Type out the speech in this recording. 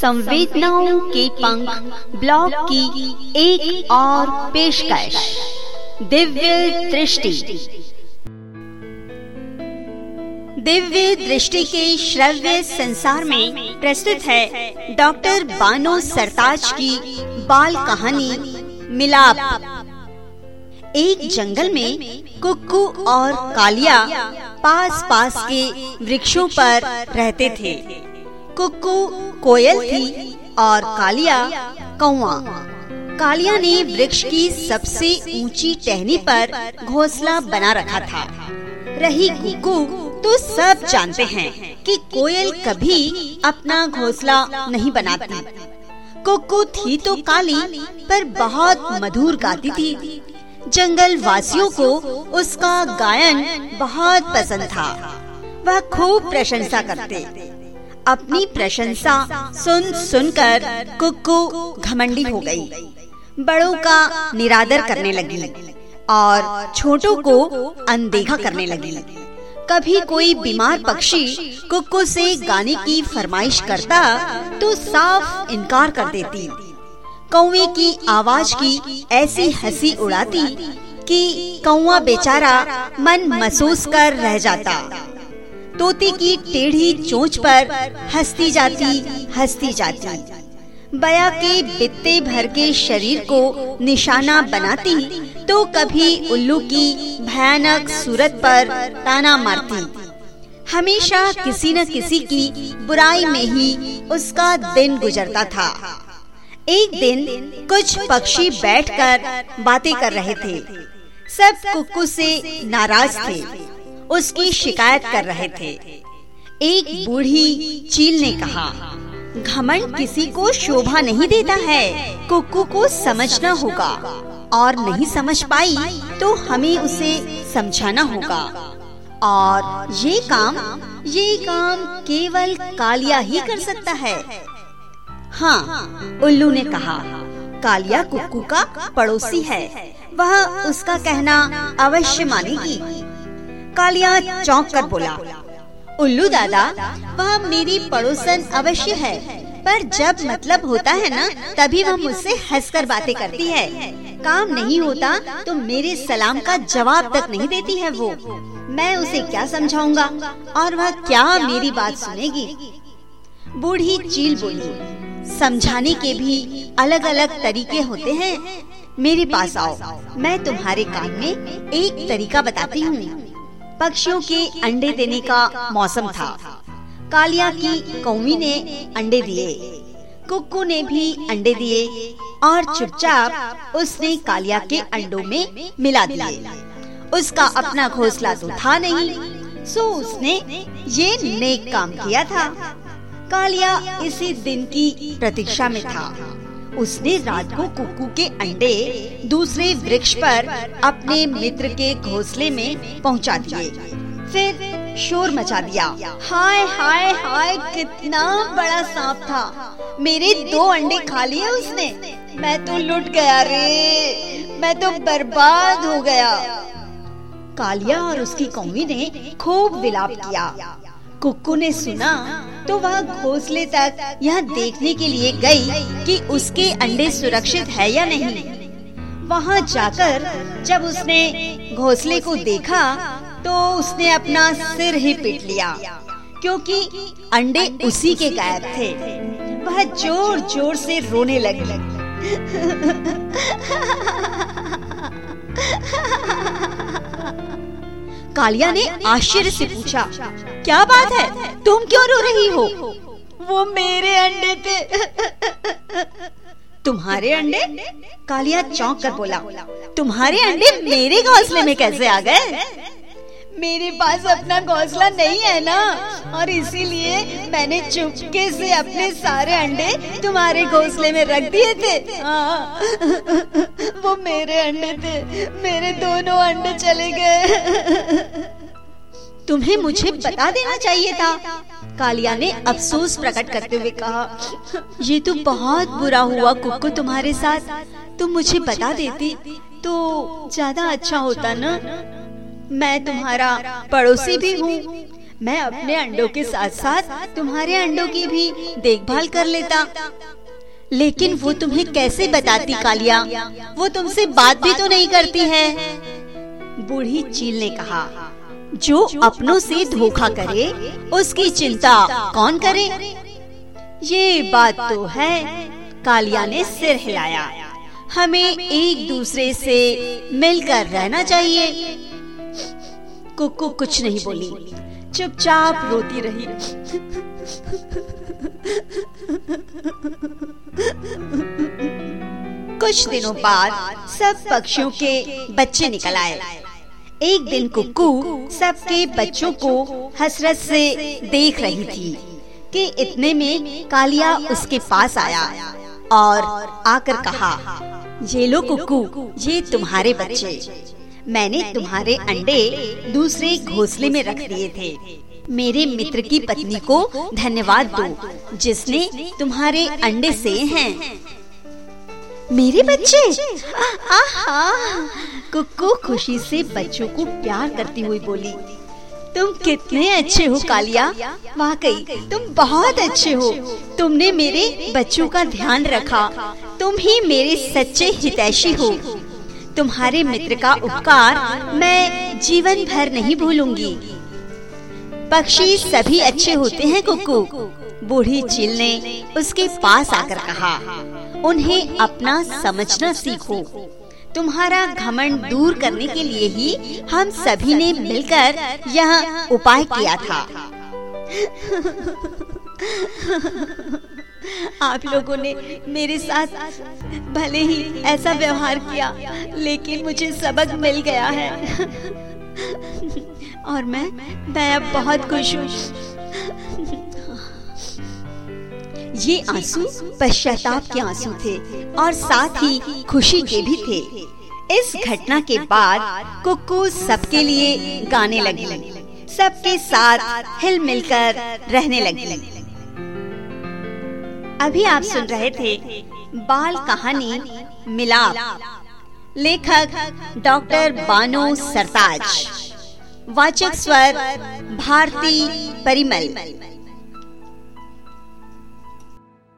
संवेदनाओं के पंख ब्लॉग की एक और पेशकश। दिव्य दृष्टि। दिव्य दृष्टि के श्रव्य संसार में प्रस्तुत है डॉक्टर बानो सरताज की बाल कहानी मिलाप। एक जंगल में कुक्कू और कालिया पास पास के वृक्षों पर रहते थे। कुक्कू, कोयल थी और कालिया कौआ कालिया ने वृक्ष की सबसे ऊँची टहनी पर घोंसला बना रखा था। रही कुक्कू तो सब जानते हैं कि कोयल कभी अपना घोंसला नहीं बनाती। कुक्कू थी तो काली, पर बहुत मधुर गाती थी। जंगल वासियों को उसका गायन बहुत पसंद था। वह खूब प्रशंसा करते। अपनी प्रशंसा सुन सुनकर कुक्कू घमंडी हो गई। बड़ों का निरादर करने लगी और छोटों को अनदेखा करने लगी। कभी कोई बीमार पक्षी कुक्कू से गाने की फरमाइश करता तो साफ़ इनकार कर देती। कौवे की आवाज़ की ऐसी हँसी उड़ाती कि कौवा बेचारा मन महसूस कर रह जाता। तोते की टेढ़ी चोंच पर हंसती जाती हंसती जाती। बया के बित्ते भर के शरीर को निशाना बनाती तो कभी उल्लू की भयानक सूरत पर ताना मारती। हमेशा किसी न किसी की बुराई में ही उसका दिन गुजरता था। एक दिन कुछ पक्षी बैठकर बातें कर रहे थे। सब कुक्कू से नाराज़ थे। उसकी शिकायत कर रहे थे। एक बूढ़ी चील ने कहा, घमंड किसी को शोभा नहीं देता है। कुक्कू को समझना होगा। और नहीं समझ पाई तो हमें उसे समझाना होगा। और ये काम ये काम केवल कालिया ही कर सकता है। हाँ उल्लू ने कहा, कालिया कुक्कू का पड़ोसी है। वह उसका कहना अवश्य मानेगी। कालिया चौंक कर बोला, उल्लू दादा, वह मेरी पड़ोसन अवश्य है, पर जब मतलब होता है ना, तभी वह मुझसे हंसकर बातें करती है। काम नहीं होता तो मेरे सलाम का जवाब तक नहीं देती है वो। मैं उसे क्या समझाऊँगा? और वह क्या मेरी बात सुनेगी? बूढ़ी चील बोली, समझाने के भी अलग अलग तरीके होते हैं। मेरे पास आओ, मैं तुम्हारे काम में एक तरीका बताती हूँ। पक्षियों के अंडे देने का मौसम था। कालिया की कौमी ने अंडे दिए। कुक्कू ने भी अंडे दिए और चुपचाप उसने कालिया के अंडों में मिला दिए। उसका अपना घोंसला तो था नहीं, सो उसने ये नेक काम किया था। कालिया इसी दिन की प्रतीक्षा में था। उसने रात को कुकू के अंडे दूसरे वृक्ष पर अपने मित्र के घोंसले में पहुँचा दिए। फिर शोर मचा दिया, हाय हाय हाय, कितना बड़ा सांप था। मेरे दो अंडे खा लिए उसने। मैं तो लुट गया रे। मैं तो बर्बाद हो गया। कालिया और उसकी कौमी ने खूब विलाप किया। कुक्कू ने सुना तो वह घोंसले तक यह देखने के लिए गई कि उसके अंडे सुरक्षित है या नहीं। वहाँ जाकर जब उसने घोंसले को देखा तो उसने अपना सिर ही पीट लिया, क्योंकि अंडे उसी के गायब थे। वह ज़ोर ज़ोर से रोने लगी। कालिया ने आश्चर्य से पूछा क्या बात है? तुम क्यों रो रही हो? वो मेरे अंडे थे। तुम्हारे अंडे? कालिया चौंक कर बोला, तुम्हारे अंडे मेरे घोंसले में कैसे आ गए? मेरे पास अपना घोंसला नहीं है ना, और इसीलिए मैंने चुपके से अपने सारे अंडे तुम्हारे घोंसले में रख दिए थे। हाँ। वो मेरे अंडे थे, मेरे दोनों अंडे चले गए। तुम्हें मुझे बता देना चाहिए था। कालिया ने अफसोस प्रकट करते हुए कहा, ये तो बहुत बुरा हुआ कुक्कू तुम्हारे साथ। तुम मुझे बता देती तो ज़्यादा अच्छा होता ना। मैं तुम्हारा पड़ोसी भी हूँ। मैं अपने अंडों के साथ साथ तुम्हारे अंडों की भी देखभाल कर लेता। लेकिन वो तुम्हें कैसे बताती कालिया? वो तुमसे बात भी तो नहीं करती है। बूढ़ी चील ने कहा जो अपनों से धोखा करे, उसकी चिंता कौन करे? ये बात तो है, कालिया ने सिर हिलाया। हमें एक दूसरे से मिलकर रहना चाहिए। कुकु कुछ नहीं बोली। चुपचाप रोती रही। कुछ दिनों बाद सब पक्षियों के बच्चे निकल आए। एक दिन कुक्कू सबके बच्चों को हसरत से देख रही थी कि इतने में कालिया उसके पास आया और आकर कहा ये लो कुक्कू ये तुम्हारे बच्चे। मैंने तुम्हारे अंडे दूसरे घोंसले में रख दिए थे। मेरे मित्र की पत्नी को धन्यवाद दो जिसने तुम्हारे अंडे से हैं। मेरे बच्चे? कुक्कू खुशी से बच्चों को प्यार करती हुई बोली, तुम कितने अच्छे हो, कालिया। वाकई, तुम बहुत अच्छे हो। तुमने मेरे बच्चों का ध्यान रखा। तुम ही मेरे सच्चे हितैषी हो। तुम्हारे मित्र का उपकार मैं जीवन भर नहीं भूलूँगी। पक्षी सभी अच्छे होते हैं, कुकू। बूढ़ी चिल ने उसके पास आकर कहा उन्हें अपना समझना सीखो। तुम्हारा घमंड दूर करने के लिए ही हम सभी ने मिलकर यह उपाय किया था। आप लोगों ने मेरे साथ भले ही ऐसा व्यवहार किया, लेकिन मुझे सबक मिल गया है। और मैं मैं बहुत खुश हूँ। ये आँसू पश्चाताप के आँसू थे और साथ ही खुशी के भी थे। इस घटना के बाद कुक्कू सबके लिए गाने लगी। सबके साथ हिल मिलकर रहने लगी। अभी आप सुन रहे थे बाल कहानी मिलाप। लेखक डॉक्टर बानो सरताज। वाचक स्वर भारती परिमल।